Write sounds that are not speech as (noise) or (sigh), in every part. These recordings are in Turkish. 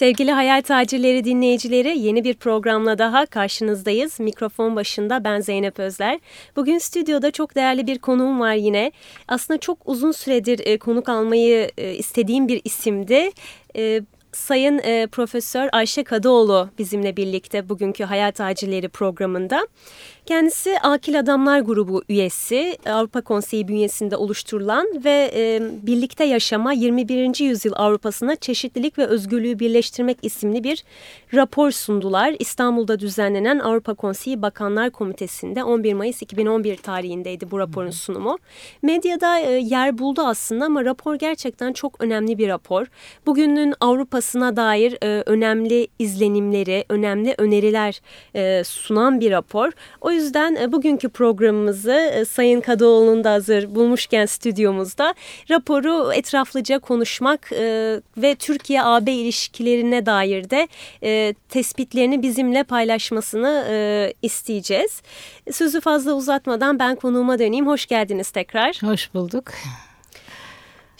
Sevgili Hayal Tacirleri dinleyicileri yeni bir programla daha karşınızdayız. Mikrofon başında ben Zeynep Özler. Bugün stüdyoda çok değerli bir konuğum var yine. Aslında çok uzun süredir e, konuk almayı e, istediğim bir isimdi. E, Sayın Profesör Ayşe Kadıoğlu bizimle birlikte bugünkü Hayal Tacirleri programında. Kendisi Akil Adamlar Grubu üyesi, Avrupa Konseyi bünyesinde oluşturulan ve e, Birlikte Yaşama 21. Yüzyıl Avrupa'sına Çeşitlilik ve Özgürlüğü Birleştirmek isimli bir rapor sundular. İstanbul'da düzenlenen Avrupa Konseyi Bakanlar Komitesi'nde 11 Mayıs 2011 tarihindeydi bu raporun sunumu. Medyada e, yer buldu aslında ama rapor gerçekten çok önemli bir rapor. Bugünün Avrupa'sına dair e, önemli izlenimleri, önemli öneriler e, sunan bir rapor. O yüzden e, bugünkü programımızı e, Sayın Kadıoğlu'nun da hazır bulmuşken stüdyomuzda raporu etraflıca konuşmak e, ve Türkiye-AB ilişkilerine dair de tespitlerini bizimle paylaşmasını isteyeceğiz. Sözü fazla uzatmadan ben konuğuma döneyim. Hoş geldiniz tekrar. Hoş bulduk.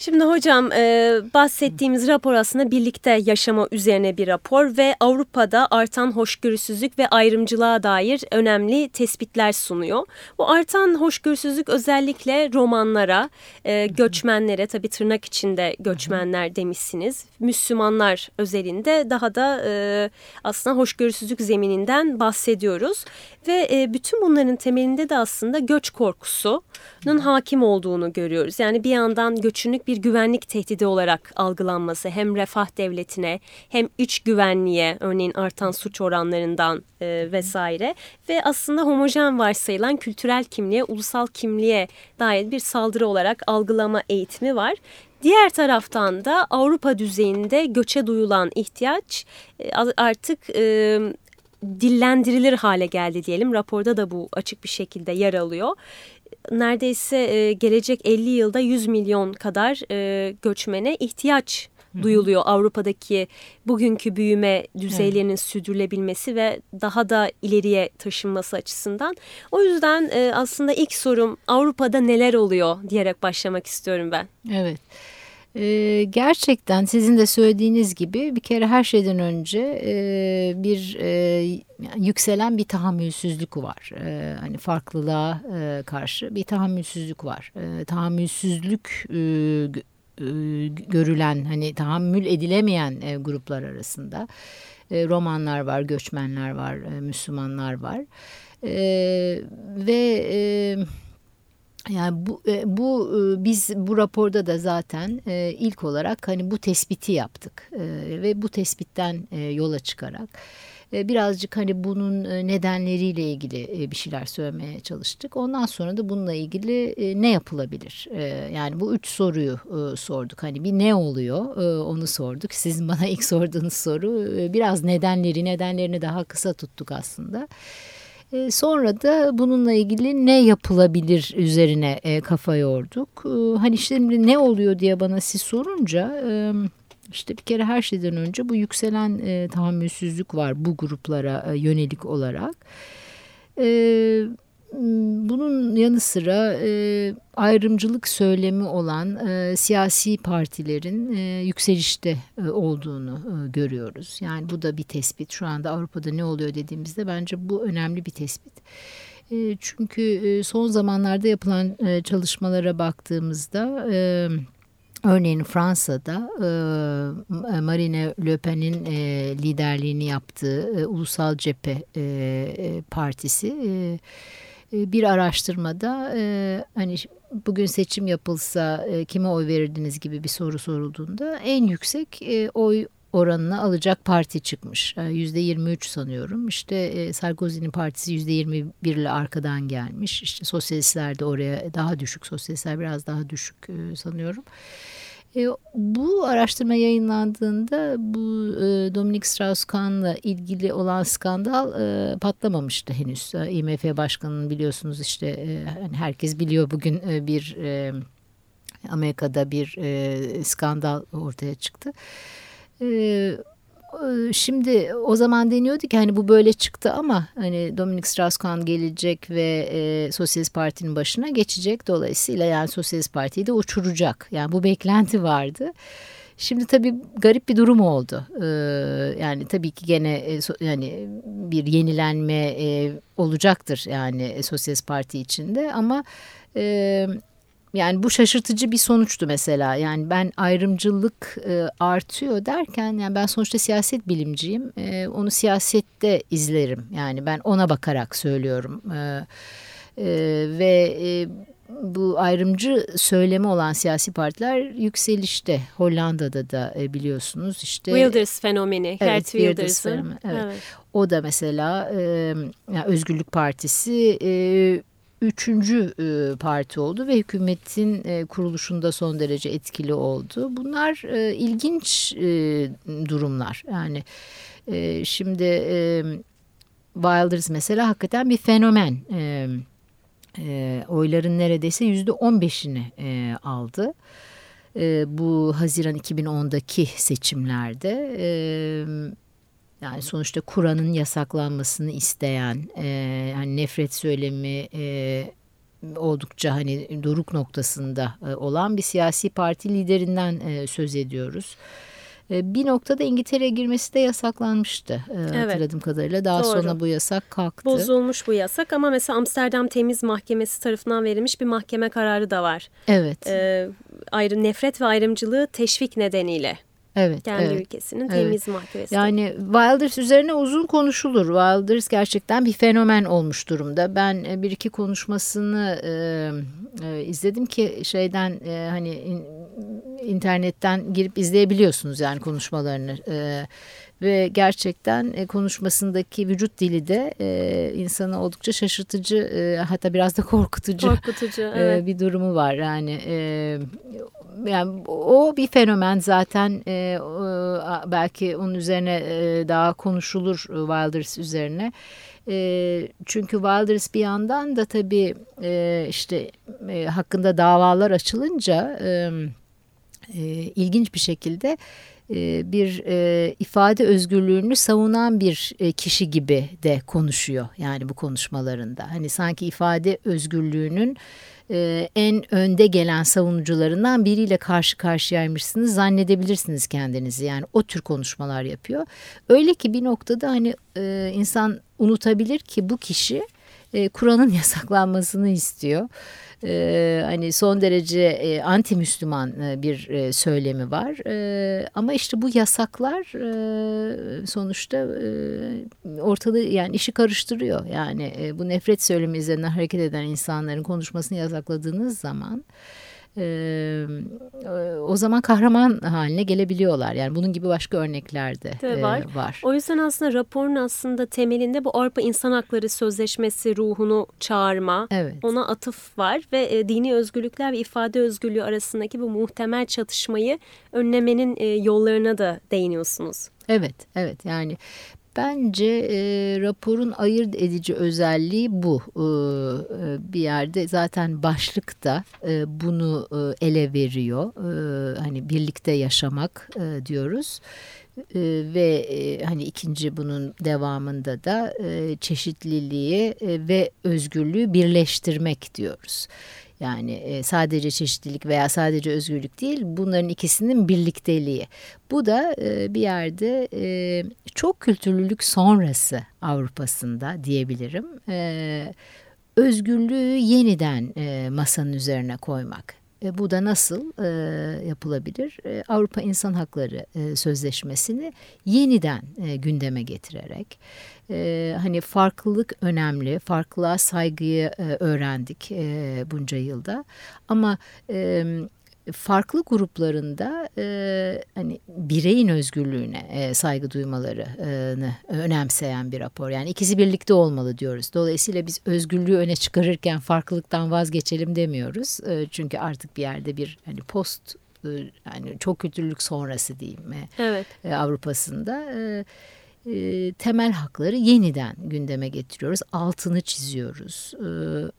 Şimdi hocam e, bahsettiğimiz rapor aslında birlikte yaşama üzerine bir rapor ve Avrupa'da artan hoşgörüsüzlük ve ayrımcılığa dair önemli tespitler sunuyor. Bu artan hoşgörüsüzlük özellikle romanlara, e, göçmenlere tabi tırnak içinde göçmenler demişsiniz. Müslümanlar özelinde daha da e, aslında hoşgörüsüzlük zemininden bahsediyoruz. Ve e, bütün bunların temelinde de aslında göç korkusunun hakim olduğunu görüyoruz. Yani bir yandan göçünlük bir güvenlik tehdidi olarak algılanması hem refah devletine hem iç güvenliğe örneğin artan suç oranlarından e, vesaire ve aslında homojen varsayılan kültürel kimliğe, ulusal kimliğe dair bir saldırı olarak algılama eğitimi var. Diğer taraftan da Avrupa düzeyinde göçe duyulan ihtiyaç e, artık e, dillendirilir hale geldi diyelim. Raporda da bu açık bir şekilde yer alıyor. Neredeyse e, gelecek 50 yılda 100 milyon kadar e, göçmene ihtiyaç duyuluyor Avrupa'daki bugünkü büyüme düzeylerinin evet. sürdürülebilmesi ve daha da ileriye taşınması açısından. O yüzden e, aslında ilk sorum Avrupa'da neler oluyor diyerek başlamak istiyorum ben. Evet. E, gerçekten sizin de söylediğiniz gibi bir kere her şeyden önce e, bir e, yükselen bir tahammülsüzlük var. E, hani farklılığa karşı bir tahammülsüzlük var. E, tahammülsüzlük görülen hani tahammül edilemeyen gruplar arasında romanlar var, göçmenler var, Müslümanlar var. Ve yani bu, e, bu e, biz bu raporda da zaten e, ilk olarak hani bu tespiti yaptık ve bu tespitten yola çıkarak birazcık hani bunun nedenleriyle ilgili bir şeyler söylemeye çalıştık. Ondan sonra da bununla ilgili ne yapılabilir? Yani bu üç soruyu sorduk. Hani bir ne oluyor onu sorduk. Sizin bana ilk sorduğunuz soru biraz nedenleri, nedenlerini daha kısa tuttuk aslında. E, sonra da bununla ilgili ne yapılabilir üzerine e, kafa yorduk. E, hani şimdi ne oluyor diye bana siz sorunca işte bir kere her şeyden önce bu yükselen tahammülsüzlük var bu gruplara yönelik olarak. Bunun yanı sıra e, ayrımcılık söylemi olan e, siyasi partilerin e, yükselişte e, olduğunu e, görüyoruz. Yani bu da bir tespit. Şu anda Avrupa'da ne oluyor dediğimizde bence bu önemli bir tespit. E, çünkü e, son zamanlarda yapılan e, çalışmalara baktığımızda... E, Örneğin Fransa'da e, Marine Le Pen'in e, liderliğini yaptığı e, Ulusal Cephe e, e Partisi e, bir araştırmada e, hani bugün seçim yapılsa e, kime oy verirdiniz gibi bir soru sorulduğunda en yüksek e, oy oranını alacak parti çıkmış. Yüzde 23 sanıyorum. İşte Sarkozy'nin partisi yüzde 21 ile arkadan gelmiş. İşte sosyalistler de oraya daha düşük. Sosyalistler biraz daha düşük sanıyorum. E, bu araştırma yayınlandığında bu e, Dominic Strauss-Kahn'la ilgili olan skandal e, patlamamıştı henüz. E, IMF Başkanı'nın biliyorsunuz işte e, hani herkes biliyor bugün e, bir e, Amerika'da bir e, skandal ortaya çıktı. E, şimdi o zaman deniyordu ki hani bu böyle çıktı ama hani Dominic Strauss-Kahn gelecek ve e, Sosyalist Parti'nin başına geçecek. Dolayısıyla yani Sosyalist Parti'yi de uçuracak. Yani bu beklenti vardı. Şimdi tabii garip bir durum oldu. Ee, yani tabii ki gene e, yani bir yenilenme e, olacaktır yani Sosyalist Parti içinde ama e, yani bu şaşırtıcı bir sonuçtu mesela. Yani ben ayrımcılık artıyor derken yani ben sonuçta siyaset bilimciyim. onu siyasette izlerim. Yani ben ona bakarak söylüyorum. ve bu ayrımcı söylemi olan siyasi partiler yükselişte. Hollanda'da da e, biliyorsunuz işte. Wilders fenomeni. Evet, Wilders fenomeni. Evet. evet. O da mesela e, yani Özgürlük Partisi e, üçüncü e, parti oldu ve hükümetin e, kuruluşunda son derece etkili oldu. Bunlar e, ilginç e, durumlar. Yani e, şimdi e, Wilders mesela hakikaten bir fenomen. Evet e, oyların neredeyse yüzde on beşini e, aldı. E, bu Haziran 2010'daki seçimlerde e, yani sonuçta Kur'an'ın yasaklanmasını isteyen e, yani nefret söylemi e, oldukça hani doruk noktasında e, olan bir siyasi parti liderinden e, söz ediyoruz. E, bir noktada İngiltere'ye girmesi de yasaklanmıştı e, evet. hatırladığım kadarıyla. Daha Doğru. sonra bu yasak kalktı. Bozulmuş bu yasak ama mesela Amsterdam Temiz Mahkemesi tarafından verilmiş bir mahkeme kararı da var. Evet. Ee, ayrı nefret ve ayrımcılığı teşvik nedeniyle. Evet, kendi evet, ülkesinin temiz evet. mahkemesi. Yani Wilders üzerine uzun konuşulur. Wilders gerçekten bir fenomen olmuş durumda. Ben e, bir iki konuşmasını e, e, izledim ki şeyden e, hani in, internetten girip izleyebiliyorsunuz yani konuşmalarını. E, ve gerçekten e, konuşmasındaki vücut dili de e, insanı oldukça şaşırtıcı e, hatta biraz da korkutucu, korkutucu e, evet. bir durumu var. Yani e, yani o bir fenomen zaten e, belki onun üzerine e, daha konuşulur Wilders üzerine. E, çünkü Wilders bir yandan da tabii e, işte e, hakkında davalar açılınca e, e, ilginç bir şekilde bir e, ifade özgürlüğünü savunan bir e, kişi gibi de konuşuyor yani bu konuşmalarında. Hani sanki ifade özgürlüğünün en önde gelen savunucularından biriyle karşı karşıyaymışsınız zannedebilirsiniz kendinizi. Yani o tür konuşmalar yapıyor. Öyle ki bir noktada hani insan unutabilir ki bu kişi Kur'an'ın (laughs) yasaklanmasını istiyor e, hani son derece e, anti Müslüman e, bir e, söylemi var. E, ama işte bu yasaklar e, sonuçta e, ortalığı yani işi karıştırıyor. Yani e, bu nefret söylemi üzerinden hareket eden insanların konuşmasını yasakladığınız zaman e, o zaman kahraman haline gelebiliyorlar. Yani bunun gibi başka örnekler de e, var. var. O yüzden aslında raporun aslında temelinde bu Avrupa İnsan Hakları Sözleşmesi ruhunu çağırma, evet. ona atıf var ve e, dini özgürlükler ve ifade özgürlüğü arasındaki bu muhtemel çatışmayı önlemenin e, yollarına da değiniyorsunuz. Evet, evet yani Bence e, raporun ayırt edici özelliği bu. E, e, bir yerde zaten başlıkta e, bunu e, ele veriyor. E, hani birlikte yaşamak e, diyoruz. E, ve e, hani ikinci bunun devamında da e, çeşitliliği e, ve özgürlüğü birleştirmek diyoruz. Yani e, sadece çeşitlilik veya sadece özgürlük değil bunların ikisinin birlikteliği. Bu da e, bir yerde e, çok kültürlülük sonrası Avrupa'sında diyebilirim. Özgürlüğü yeniden masanın üzerine koymak. E, bu da nasıl e, yapılabilir? E, Avrupa İnsan Hakları e, Sözleşmesi'ni yeniden e, gündeme getirerek e, hani farklılık önemli, farklılığa saygıyı e, öğrendik e, bunca yılda ama e, farklı gruplarında e, hani bireyin özgürlüğüne e, saygı duymalarını önemseyen bir rapor. Yani ikisi birlikte olmalı diyoruz. Dolayısıyla biz özgürlüğü öne çıkarırken farklılıktan vazgeçelim demiyoruz. E, çünkü artık bir yerde bir hani post e, yani çok kültürlük sonrası diyeyim. Evet. E, Avrupa'sında. E, e, temel hakları yeniden gündeme getiriyoruz. Altını çiziyoruz. E,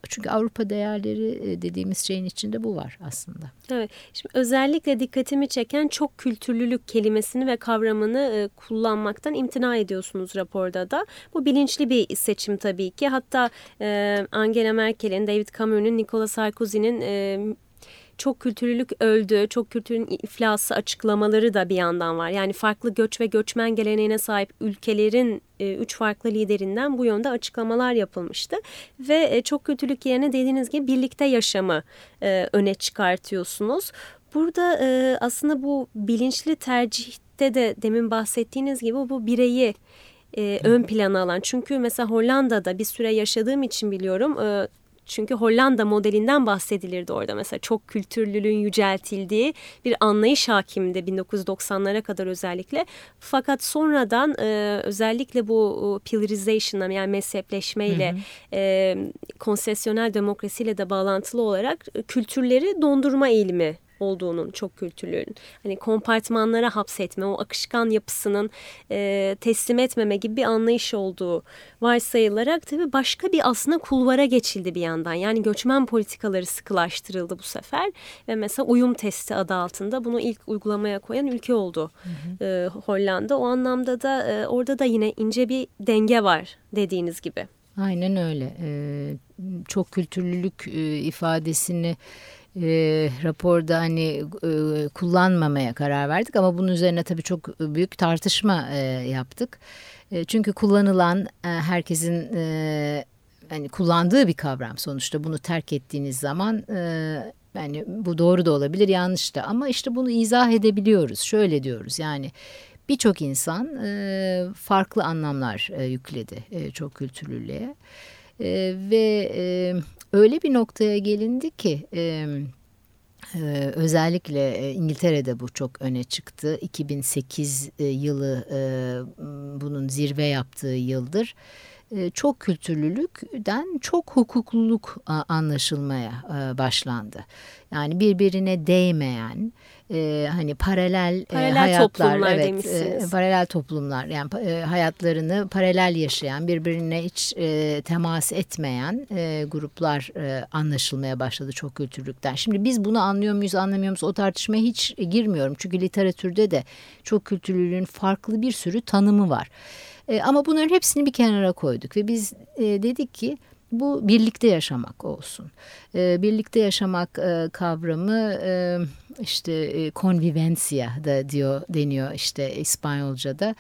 çünkü Avrupa değerleri e, dediğimiz şeyin içinde bu var aslında. Evet. Şimdi özellikle dikkatimi çeken çok kültürlülük kelimesini ve kavramını e, kullanmaktan imtina ediyorsunuz raporda da. Bu bilinçli bir seçim tabii ki. Hatta e, Angela Merkel'in, David Cameron'un, Nicolas Sarkozy'nin... çok kültürlülük öldü, çok kültürün iflası açıklamaları da bir yandan var. Yani farklı göç ve göçmen geleneğine sahip ülkelerin e, üç farklı liderinden bu yönde açıklamalar yapılmıştı. Ve e, çok kültürlük yerine dediğiniz gibi birlikte yaşamı e, öne çıkartıyorsunuz. Burada e, aslında bu bilinçli tercihte de demin bahsettiğiniz gibi bu bireyi e, ön plana alan. Çünkü mesela Hollanda'da bir süre yaşadığım için biliyorum. E, çünkü Hollanda modelinden bahsedilirdi orada mesela çok kültürlülüğün yüceltildiği bir anlayış hakimdi 1990'lara kadar özellikle. Fakat sonradan e, özellikle bu pillarization'la yani mezhepleşmeyle e, konsesyonel demokrasiyle de bağlantılı olarak kültürleri dondurma eğilimi olduğunun çok kültürlüğün hani kompartmanlara hapsetme o akışkan yapısının e, teslim etmeme gibi bir anlayış olduğu varsayılarak tabii başka bir aslında kulvara geçildi bir yandan. Yani göçmen politikaları sıkılaştırıldı bu sefer ve mesela uyum testi adı altında bunu ilk uygulamaya koyan ülke oldu hı hı. E, Hollanda. O anlamda da e, orada da yine ince bir denge var dediğiniz gibi. Aynen öyle. Ee, çok kültürlülük e, ifadesini e, raporda hani e, kullanmamaya karar verdik ama bunun üzerine tabii çok büyük tartışma e, yaptık. E, çünkü kullanılan e, herkesin e, hani kullandığı bir kavram sonuçta bunu terk ettiğiniz zaman e, yani bu doğru da olabilir yanlış da ama işte bunu izah edebiliyoruz. Şöyle diyoruz yani birçok insan e, farklı anlamlar e, yükledi e, çok kültürlülüğe. E, ve e, öyle bir noktaya gelindi ki e, ee, özellikle İngiltere'de bu çok öne çıktı. 2008 e, yılı e, bunun zirve yaptığı yıldır. Çok kültürlülükten çok hukukluluk anlaşılmaya başlandı. Yani birbirine değmeyen, e, hani paralel, e, paralel hayatlar, toplumlar evet, e, paralel toplumlar yani e, hayatlarını paralel yaşayan, birbirine hiç e, temas etmeyen e, gruplar e, anlaşılmaya başladı çok kültürlükten. Şimdi biz bunu anlıyor muyuz, anlamıyor muyuz o tartışmaya hiç girmiyorum. Çünkü literatürde de çok kültürlülüğün farklı bir sürü tanımı var. E, ama bunların hepsini bir kenara koyduk ve biz e, dedik ki bu birlikte yaşamak olsun. E, birlikte yaşamak e, kavramı e, işte e, convivencia da diyor deniyor işte İspanyolca'da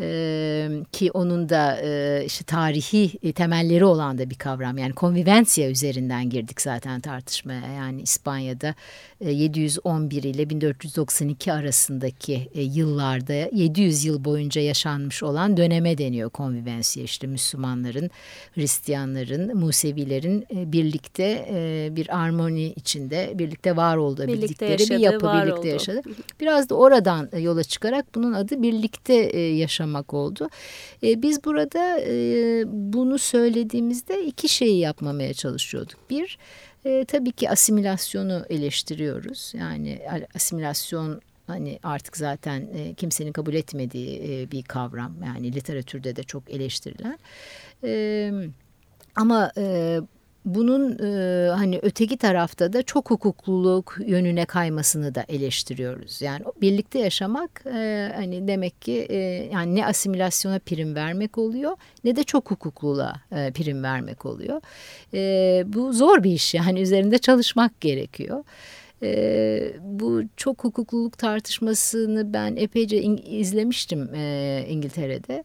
e, ki onun da e, işte tarihi temelleri olan da bir kavram. Yani convivencia üzerinden girdik zaten tartışmaya. Yani İspanya'da e, 711 ile 1492 arasındaki e, yıllarda 700 yıl boyunca yaşanmış olan döneme deniyor convivencia işte Müslümanların Hristiyanların Musevilerin e, birlikte e, bir armoni içinde birlikte var olduğu birlikte yaşadı, bir yapı birlikte oldu. yaşadı biraz da oradan e, yola çıkarak bunun adı birlikte e, yaşam yaşamak oldu. E, biz burada e, bunu söylediğimizde iki şeyi yapmamaya çalışıyorduk. Bir, e, tabii ki asimilasyonu eleştiriyoruz. Yani asimilasyon hani artık zaten e, kimsenin kabul etmediği e, bir kavram. Yani literatürde de çok eleştirilen. E, ama e, bunun e, hani öteki tarafta da çok hukukluluk yönüne kaymasını da eleştiriyoruz. Yani birlikte yaşamak e, hani demek ki e, yani ne asimilasyona prim vermek oluyor ne de çok hukukluluğa e, prim vermek oluyor. E, bu zor bir iş yani üzerinde çalışmak gerekiyor. E, bu çok hukukluluk tartışmasını ben epeyce izlemiştim e, İngiltere'de. E,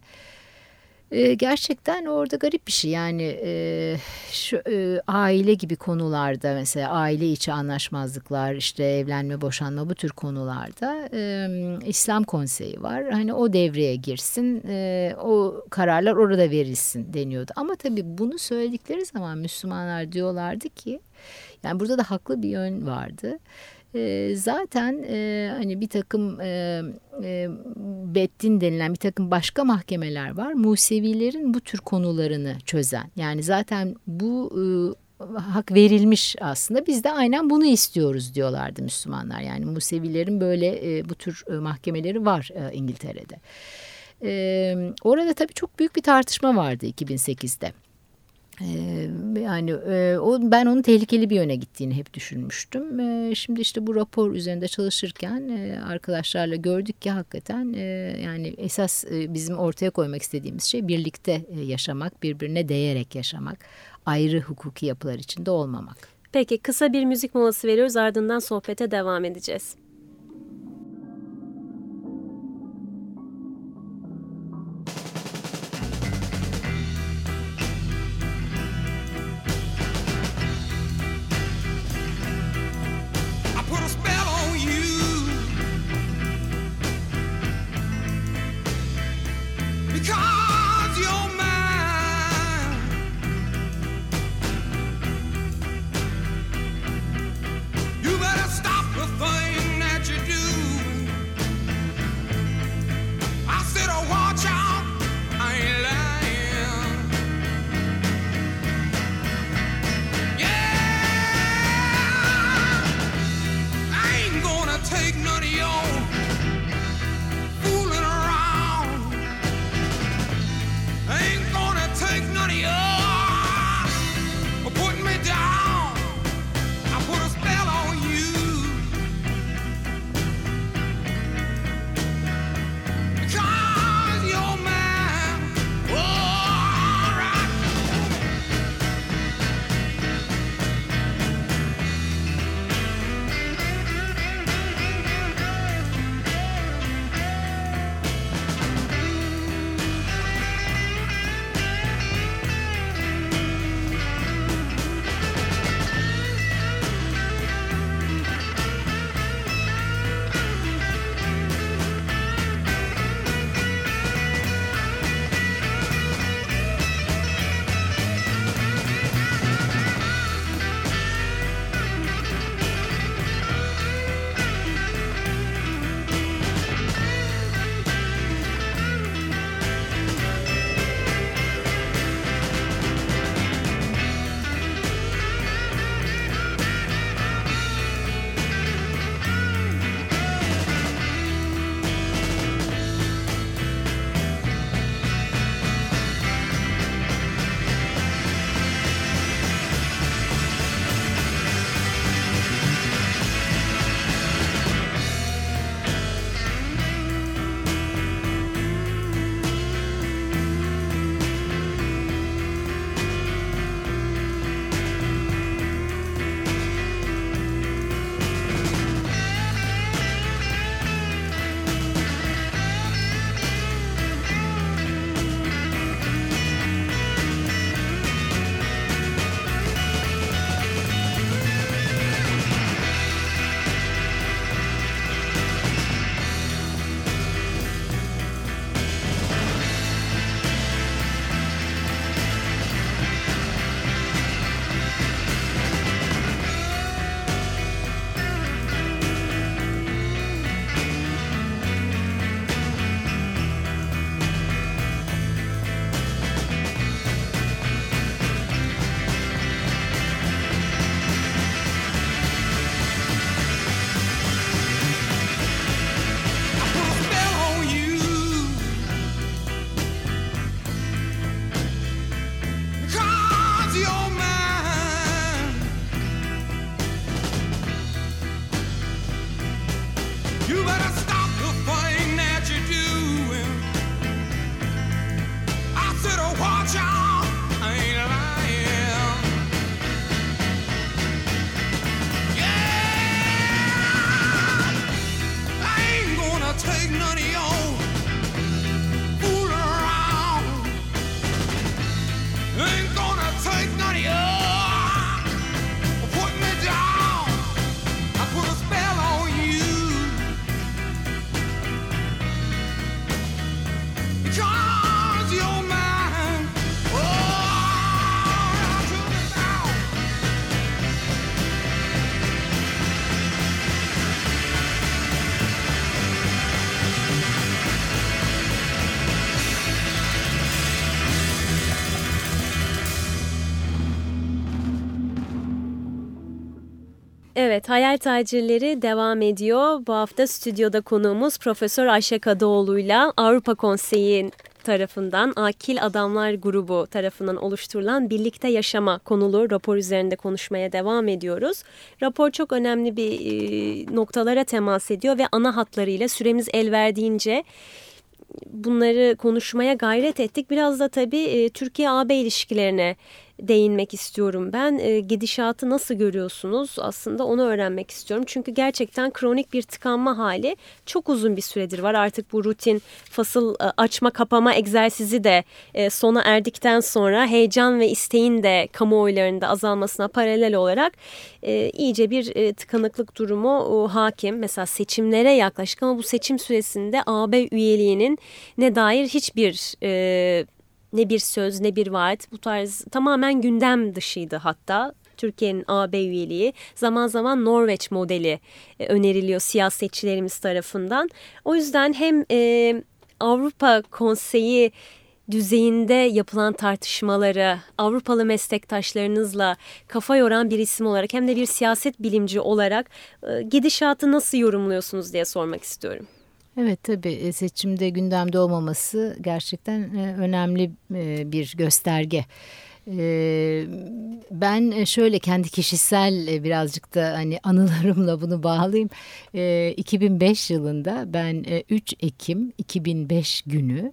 gerçekten orada garip bir şey. Yani e, şu e, aile gibi konularda mesela aile içi anlaşmazlıklar işte evlenme boşanma bu tür konularda e, İslam konseyi var. Hani o devreye girsin e, o kararlar orada verilsin deniyordu. Ama tabii bunu söyledikleri zaman Müslümanlar diyorlardı ki yani burada da haklı bir yön vardı. Zaten e, hani bir takım e, e, Beddin denilen bir takım başka mahkemeler var. Musevilerin bu tür konularını çözen. Yani zaten bu e, hak verilmiş aslında. Biz de aynen bunu istiyoruz diyorlardı Müslümanlar. Yani Musevilerin böyle e, bu tür e, mahkemeleri var e, İngiltere'de. E, orada tabii çok büyük bir tartışma vardı 2008'de. Ee, yani e, ben onun tehlikeli bir yöne gittiğini hep düşünmüştüm. Ee, şimdi işte bu rapor üzerinde çalışırken e, arkadaşlarla gördük ki hakikaten e, yani esas bizim ortaya koymak istediğimiz şey birlikte yaşamak, birbirine değerek yaşamak, ayrı hukuki yapılar içinde olmamak. Peki kısa bir müzik molası veriyoruz ardından sohbete devam edeceğiz. Evet, Hayal Tacirleri devam ediyor. Bu hafta stüdyoda konuğumuz Profesör Ayşe Kadıoğlu'yla Avrupa Konseyi tarafından Akil Adamlar Grubu tarafından oluşturulan Birlikte Yaşama konulu rapor üzerinde konuşmaya devam ediyoruz. Rapor çok önemli bir e, noktalara temas ediyor ve ana hatlarıyla süremiz el verdiğince bunları konuşmaya gayret ettik. Biraz da tabii e, Türkiye-AB ilişkilerine değinmek istiyorum ben. E, gidişatı nasıl görüyorsunuz? Aslında onu öğrenmek istiyorum. Çünkü gerçekten kronik bir tıkanma hali çok uzun bir süredir var. Artık bu rutin fasıl e, açma kapama egzersizi de e, sona erdikten sonra heyecan ve isteğin de kamuoylarında azalmasına paralel olarak e, iyice bir e, tıkanıklık durumu o, hakim. Mesela seçimlere yaklaşık ama bu seçim süresinde AB üyeliğinin ne dair hiçbir e, ne bir söz ne bir vaat bu tarz tamamen gündem dışıydı hatta. Türkiye'nin AB üyeliği zaman zaman Norveç modeli e, öneriliyor siyasetçilerimiz tarafından. O yüzden hem e, Avrupa Konseyi düzeyinde yapılan tartışmaları Avrupalı meslektaşlarınızla kafa yoran bir isim olarak hem de bir siyaset bilimci olarak e, gidişatı nasıl yorumluyorsunuz diye sormak istiyorum. Evet tabii e, seçimde gündemde olmaması gerçekten e, önemli e, bir gösterge. Ben şöyle kendi kişisel birazcık da hani anılarımla bunu bağlayayım. 2005 yılında ben 3 Ekim 2005 günü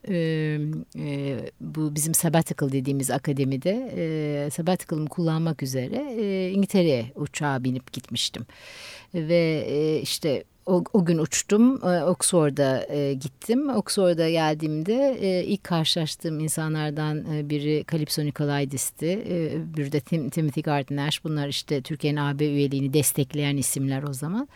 bu bizim sabbatical dediğimiz akademide sabbatical'ımı kullanmak üzere İngiltere'ye uçağa binip gitmiştim. Ve işte o, o gün uçtum. E, Oxford'a e, gittim. Oxford'a geldiğimde e, ilk karşılaştığım insanlardan e, biri Calypso Nikolaidis'ti. E, de Tim, Timothy Gardner. Bunlar işte Türkiye'nin AB üyeliğini destekleyen isimler o zaman.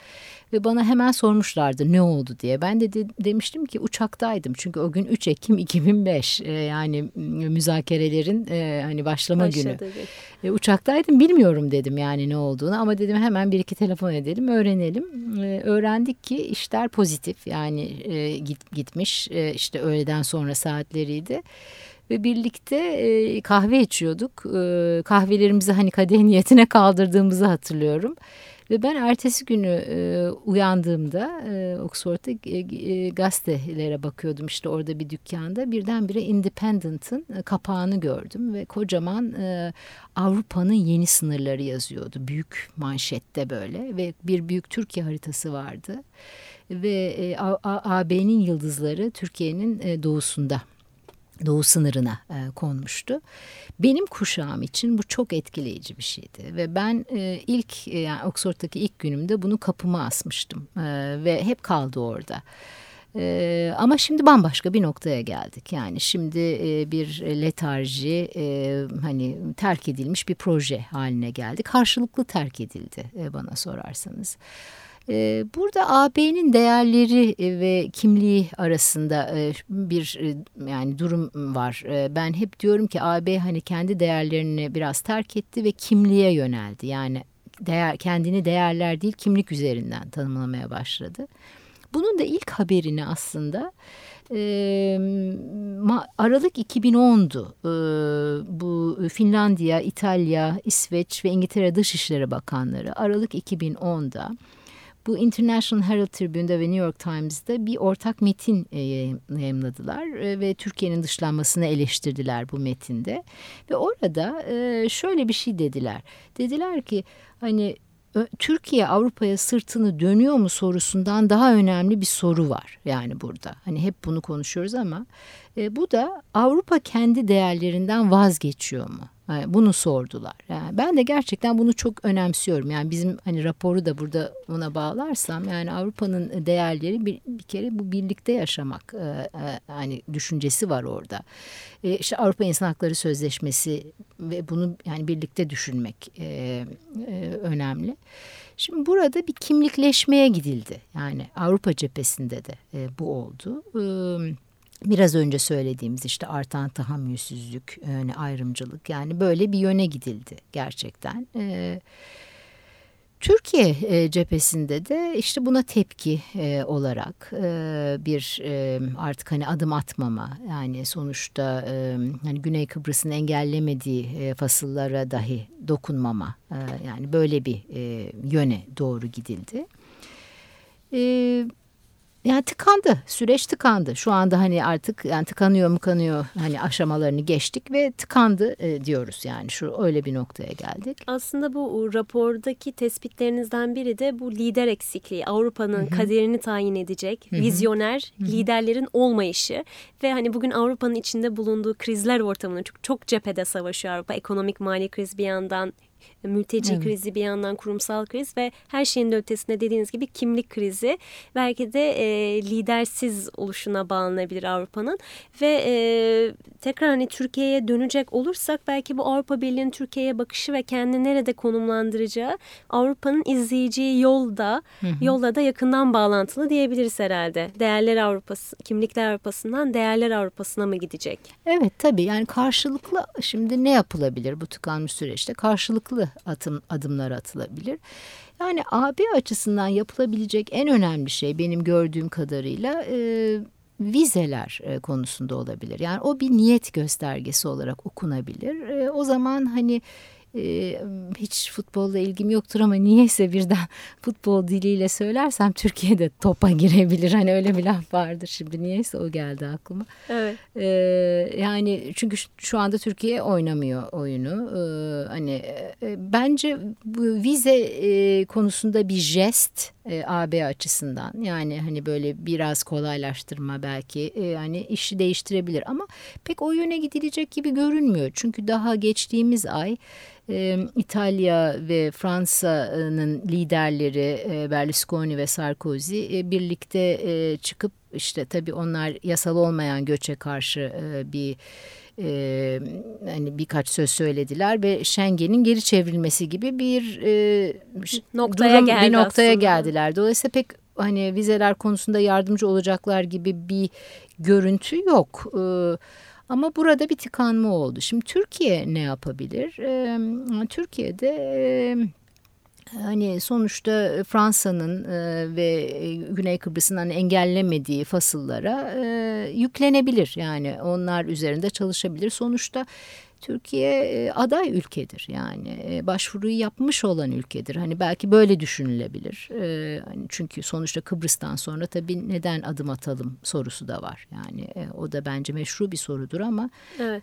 Ve bana hemen sormuşlardı ne oldu diye. Ben de, de demiştim ki uçaktaydım. Çünkü o gün 3 Ekim 2005 e, yani müzakerelerin e, hani başlama Başladı, günü. Evet. E, uçaktaydım bilmiyorum dedim yani ne olduğunu ama dedim hemen bir iki telefon edelim öğrenelim. E, öğrendik ki işler pozitif yani e, git, gitmiş e, işte öğleden sonra saatleriydi ve birlikte e, kahve içiyorduk. E, kahvelerimizi hani kadeh niyetine kaldırdığımızı hatırlıyorum. Ve ben ertesi günü e, uyandığımda e, Oxford'da e, e, gazetelere bakıyordum işte orada bir dükkanda. Birdenbire Independent'ın e, kapağını gördüm ve kocaman e, Avrupa'nın yeni sınırları yazıyordu. Büyük manşette böyle ve bir büyük Türkiye haritası vardı. Ve e, AB'nin yıldızları Türkiye'nin e, doğusunda doğu sınırına e, konmuştu. Benim kuşağım için bu çok etkileyici bir şeydi ve ben e, ilk e, yani Oxford'daki ilk günümde bunu kapıma asmıştım e, ve hep kaldı orada. Ee, ama şimdi bambaşka bir noktaya geldik. Yani şimdi e, bir letarji e, hani terk edilmiş bir proje haline geldi. Karşılıklı terk edildi e, bana sorarsanız. Ee, burada AB'nin değerleri e, ve kimliği arasında e, bir e, yani durum var. Ben hep diyorum ki AB hani kendi değerlerini biraz terk etti ve kimliğe yöneldi. Yani değer, kendini değerler değil kimlik üzerinden tanımlamaya başladı. Bunun da ilk haberini aslında Aralık 2010'du. bu Finlandiya, İtalya, İsveç ve İngiltere Dışişleri Bakanları Aralık 2010'da bu International Herald Tribune'da ve New York Times'da bir ortak metin e, yayınladılar e, ve Türkiye'nin dışlanmasını eleştirdiler bu metinde. Ve orada e, şöyle bir şey dediler. Dediler ki hani Türkiye Avrupa'ya sırtını dönüyor mu sorusundan daha önemli bir soru var yani burada. Hani hep bunu konuşuyoruz ama e, bu da Avrupa kendi değerlerinden vazgeçiyor mu? Bunu sordular. Yani ben de gerçekten bunu çok önemsiyorum. Yani bizim hani raporu da burada ona bağlarsam yani Avrupa'nın değerleri bir, bir kere bu birlikte yaşamak e, e, hani düşüncesi var orada. E, işte Avrupa İnsan Hakları Sözleşmesi ve bunu yani birlikte düşünmek e, e, önemli. Şimdi burada bir kimlikleşmeye gidildi. Yani Avrupa cephesinde de e, bu oldu. Evet biraz önce söylediğimiz işte artan tahammülsüzlük, yani ayrımcılık yani böyle bir yöne gidildi gerçekten. Ee, Türkiye e, cephesinde de işte buna tepki e, olarak e, bir artık hani adım atmama yani sonuçta hani Güney Kıbrıs'ın engellemediği fasıllara dahi dokunmama yani böyle bir yöne doğru gidildi. Yani tıkandı. Süreç tıkandı. Şu anda hani artık yani tıkanıyor mu kanıyor hani aşamalarını geçtik ve tıkandı e, diyoruz yani şu öyle bir noktaya geldik. Aslında bu rapordaki tespitlerinizden biri de bu lider eksikliği. Avrupa'nın kaderini tayin edecek Hı -hı. vizyoner Hı -hı. liderlerin olmayışı ve hani bugün Avrupa'nın içinde bulunduğu krizler ortamında çok, çok cephede savaşıyor Avrupa. Ekonomik mali kriz bir yandan, mülteci evet. krizi bir yandan kurumsal kriz ve her şeyin de ötesinde dediğiniz gibi kimlik krizi belki de e, lidersiz oluşuna bağlanabilir Avrupa'nın ve e, tekrar hani Türkiye'ye dönecek olursak belki bu Avrupa Birliği'nin Türkiye'ye bakışı ve kendini nerede konumlandıracağı Avrupa'nın izleyeceği yolda hı hı. yolda da yakından bağlantılı diyebiliriz herhalde. Değerler Avrupası, kimlikler Avrupa'sından değerler Avrupa'sına mı gidecek? Evet tabii yani karşılıklı şimdi ne yapılabilir bu tıkanmış süreçte? Karşılıklı atım, adımlar atılabilir. Yani AB açısından yapılabilecek en önemli şey benim gördüğüm kadarıyla e, vizeler e, konusunda olabilir. Yani o bir niyet göstergesi olarak okunabilir. E, o zaman hani e, hiç futbolla ilgim yoktur ama niyeyse birden (laughs) futbol diliyle söylersem Türkiye'de topa girebilir. Hani öyle bir laf vardır şimdi niyeyse o geldi aklıma. Evet. E, yani çünkü şu anda Türkiye oynamıyor oyunu. E, hani e, bence bu vize e, konusunda bir jest e, AB açısından yani hani böyle biraz kolaylaştırma belki e, yani işi değiştirebilir ama pek o yöne gidilecek gibi görünmüyor. Çünkü daha geçtiğimiz ay e, İtalya ve Fransa'nın liderleri e, Berlusconi ve Sarkozy e, birlikte e, çıkıp işte tabii onlar yasal olmayan göçe karşı e, bir e, hani birkaç söz söylediler ve Schengen'in geri çevrilmesi gibi bir e, noktaya durum, bir noktaya aslında. geldiler. Dolayısıyla pek hani vizeler konusunda yardımcı olacaklar gibi bir görüntü yok. E, ama burada bir tıkanma oldu. Şimdi Türkiye ne yapabilir? E, Türkiye'de hani sonuçta Fransa'nın ve Güney Kıbrıs'ın hani engellemediği fasıllara yüklenebilir. Yani onlar üzerinde çalışabilir. Sonuçta Türkiye e, aday ülkedir yani e, başvuruyu yapmış olan ülkedir. Hani belki böyle düşünülebilir. E, hani çünkü sonuçta Kıbrıs'tan sonra tabii neden adım atalım sorusu da var. Yani o da bence meşru bir sorudur ama evet.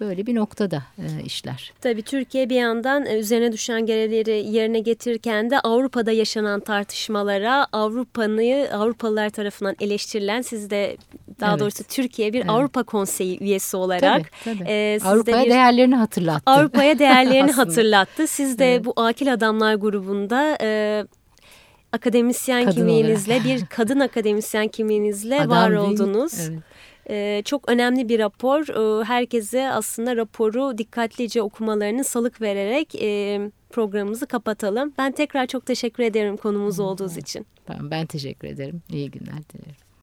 böyle bir noktada işler. Tabii Türkiye bir yandan üzerine düşen görevleri yerine getirirken de Avrupa'da yaşanan tartışmalara Avrupa'nı Avrupalılar tarafından eleştirilen siz de daha evet. doğrusu Türkiye bir evet. Avrupa Konseyi üyesi olarak tabii, tabii. E, Avrupa'ya bir, değerlerini hatırlattı. Avrupa'ya değerlerini (laughs) hatırlattı. Siz de evet. bu Akil Adamlar grubunda e, akademisyen kadın kimliğinizle olarak. bir (laughs) kadın akademisyen kimliğinizle Adam var oldunuz. Evet. Ee, çok önemli bir rapor. Ee, herkese aslında raporu dikkatlice okumalarını salık vererek e, programımızı kapatalım. Ben tekrar çok teşekkür ederim konumuz olduğunuz için. Tamam, ben teşekkür ederim. İyi günler dilerim.